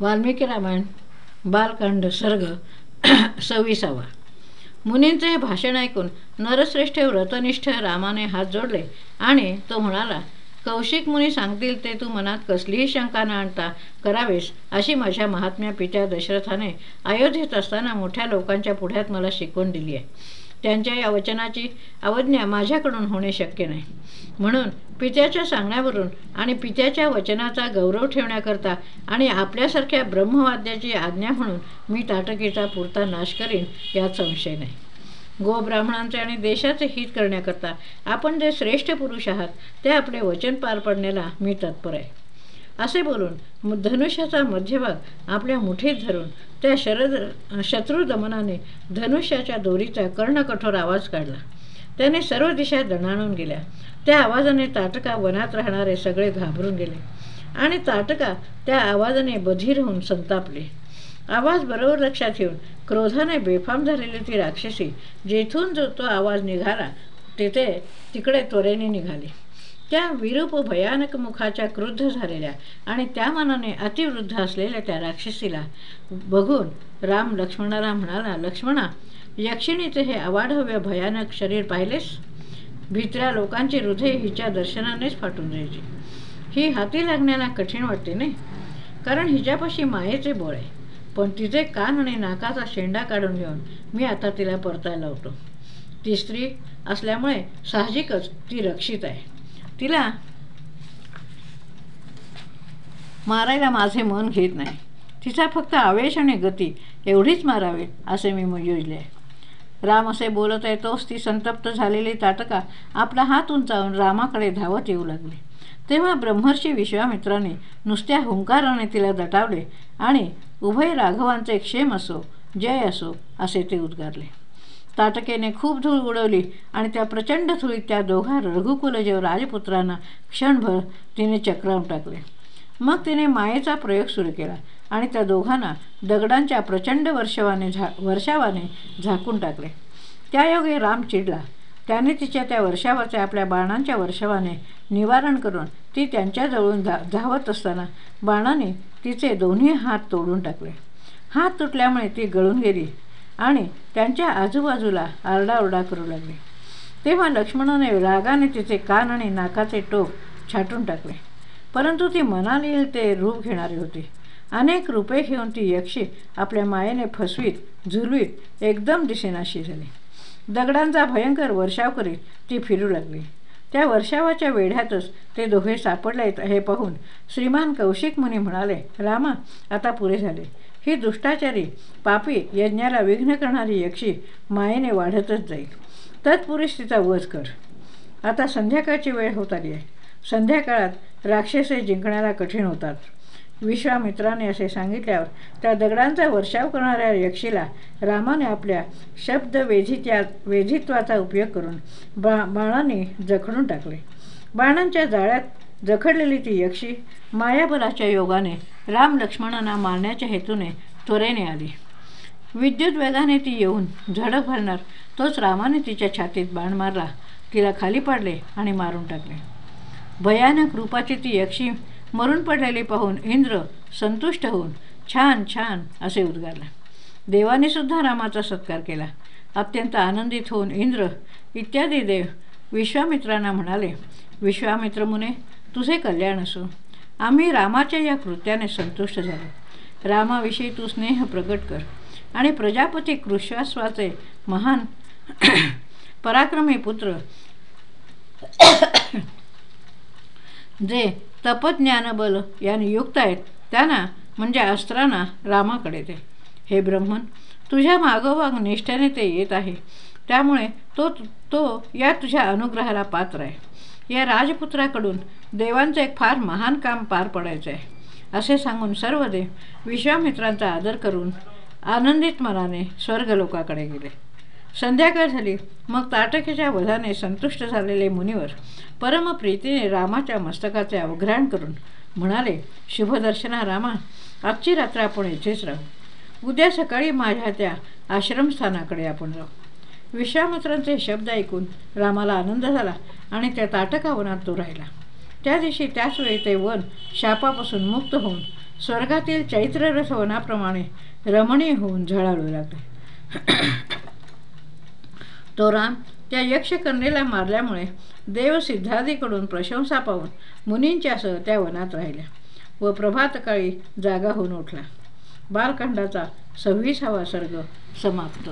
वाल्मिकी रामायण बालकांड सर्ग सव्वीसावा. मुनींचे हे भाषण ऐकून नरश्रेष्ठ व्रतनिष्ठ रामाने हात जोडले आणि तो म्हणाला कौशिक मुनी सांगतील ते तू मनात कसलीही शंका न आणता करावेस अशी माझ्या महात्म्या पित्या दशरथाने अयोध्येत असताना मोठ्या लोकांच्या पुढ्यात मला शिकवून दिली आहे. त्यांच्या या वचनाची अवज्ञा माझ्याकडून होणे शक्य नाही. म्हणून पित्याच्या सांगण्यावरून आणि पित्याच्या वचनाचा गौरव ठेवण्याकरता आणि आपल्यासारख्या ब्रह्मवाद्याची आज्ञा म्हणून मी ताटकीचा पुरता नाश करीन यात संशय नाही. गोब्राह्मणांचे आणि देशाचे हित करण्याकरता आपण जे श्रेष्ठ पुरुष आहात ते आपले वचन पार पडण्याला मी तत्पर आहे. असे बोलून धनुष्याचा मध्यभाग आपल्या मुठीत धरून त्या शरद शत्रुदमनाने धनुष्याच्या दोरीचा कर्णकठोर आवाज काढला. त्याने सर्व दिशा दणाणून गेल्या. त्या आवाजाने ताटका वनात राहणारे सगळे घाबरून गेले आणि ताटका त्या आवाजाने बधीर होऊन संतापले. आवाज बरोबर लक्षात येऊन क्रोधाने बेफाम झालेली ती राक्षसी जेथून जो तो आवाज निघाला तेथे तिकडे त्वरेने निघाली. त्या विरूप भयानक मुखाच्या क्रुद्ध झालेल्या आणि त्या मनाने अतिवृद्ध असलेल्या त्या राक्षसीला बघून राम लक्ष्मणाला म्हणाला लक्ष्मणा यक्षिणीचे हे अवाढव्य भयानक शरीर पाहिलेस? भित्र्या लोकांची हृदय हिच्या दर्शनानेच फाटून जायची. ही हाती लागण्याला कठीण वाटते नाही कारण हिच्यापाशी मायेचे बळ आहे. पण तिचे कान आणि नाकाचा शेंडा काढून घेऊन मी आता तिला परतायला लावतो. ती स्त्री असल्यामुळे साहजिकच ती रक्षित आहे. तिला. मारायला माझे मन घेत नाही. तिचा फक्त आवेश आणि गती एवढीच मारावी असे मी योजले राम असे बोलत आहे तोच ती संतप्त झालेली ताटका आपला हात उंचावून रामाकडे धावत येऊ लागली. तेव्हा ब्रह्मर्षी विश्वामित्राने नुसत्या हुंकाराने तिला दटावले आणि उभय राघवांचे क्षेम असो जय असो असे ते उद्गारले. ताटकेने खूप धूळ उडवली आणि त्या प्रचंड धुळीत त्या दोघा रघुकुलजेव राजपुत्रांना क्षणभर तिने चक्रावून टाकले. मग तिने मायेचा प्रयोग सुरू केला आणि त्या दोघांना दगडांच्या प्रचंड वर्षवाने झा वर्षावाने झाकून टाकले. त्यायोगे राम चिडला. त्याने तिच्या त्या वर्षावाचे आपल्या बाणांच्या वर्षावाने निवारण करून ती त्यांच्याजवळून धा धावत असताना बाणाने तिचे दोन्ही हात तोडून टाकले. हात तुटल्यामुळे ती गळून गेली आणि त्यांच्या आजूबाजूला आरडाओरडा करू लागले. तेव्हा लक्ष्मणाने रागाने तिचे कान आणि नाकाचे टोक छाटून टाकले. परंतु ती मनाली ते रूप घेणारी होती. अनेक रूपे घेऊन ती यक्षी आपल्या मायेने फसवीत झुलवीत एकदम दिसेनाशी झाली. दगडांचा भयंकर वर्षाव करीत ती फिरू लागली. त्या वर्षावाच्या वेढ्यातच ते दोघे सापडले हे पाहून श्रीमान कौशिक मुनी म्हणाले रामा आता पुरे झाले. ही दुष्टाचारी पापी यज्ञाला विघ्न करणारी यक्षी मायेने वाढतच जाईल. तत्पुरुष तिचा वध कर. आता संध्याकाळची वेळ होत आली आहे. संध्याकाळात राक्षसे जिंकण्याला कठीण होतात. विश्वामित्राने असे सांगितल्यावर त्या दगडांचा वर्षाव करणाऱ्या यक्षीला रामाने आपल्या शब्द वेधित्या वेधित्वाचा उपयोग करून बा बाणाने जखडून टाकले. बाणांच्या जाळ्यात जखडलेली ती यक्षी मायाबलाच्या योगाने राम लक्ष्मणांना मारण्याच्या हेतूने त्वरेने आली. विद्युत वेगाने ती येऊन झडप घालणार तोच रामाने तिच्या छातीत बाण मारला तिला खाली पाडले आणि मारून टाकले. भयानक रूपाची ती यक्षी मरून पडलेली पाहून इंद्र संतुष्ट होऊन छान छान असे उद्गारला. देवाने सुद्धा रामाचा सत्कार केला. अत्यंत आनंदित होऊन इंद्र इत्यादी देव विश्वामित्रांना म्हणाले विश्वामित्र मुने तुझे कल्याण असो. आम्ही रामाच्या या कृत्याने संतुष्ट झालो. रामाविषयी तू स्नेह प्रकट कर आणि प्रजापती कृश्वास्वाचे महान पराक्रमी पुत्र जे तपज्ञानबल याने युक्त आहेत त्यांना म्हणजे अस्त्रांना रामाकडे दे. हे ब्रह्मन तुझ्या मागोमाग निष्ठेने ते येत आहे. त्यामुळे तो तो या तुझ्या अनुग्रहाला पात्र आहे. या राजपुत्राकडून देवांचं एक फार महान काम पार पडायचं आहे असे सांगून सर्व देव विश्वामित्रांचा आदर करून आनंदित मनाने स्वर्गलोकाकडे गेले. संध्याकाळ झाली मग ताटकीच्या वधाने संतुष्ट झालेले मुनिवर परमप्रीतीने रामाच्या मस्तकाचे अवघ्राण करून म्हणाले शुभदर्शना रामा आजची रात्र आपण येथेच राहू. उद्या सकाळी माझ्या त्या आश्रमस्थानाकडे आपण जाऊ. विश्वामित्रांचे शब्द ऐकून रामाला आनंद झाला आणि त्या ताटका वनात तो राहिला. त्या दिवशी त्याचवेळी ते वन शापापासून मुक्त होऊन स्वर्गातील चैत्ररथ वनाप्रमाणे रमणीय होऊन झळाळू लागले. तो राम त्या यक्षकन्येला मारल्यामुळे देवसिद्धादीकडून प्रशंसा पाहून मुनींच्यासह त्या वनात राहिल्या व प्रभातकाळी जागा होऊन उठला. बालकांडाचा सव्वीसावा सर्ग समाप्त